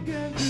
again.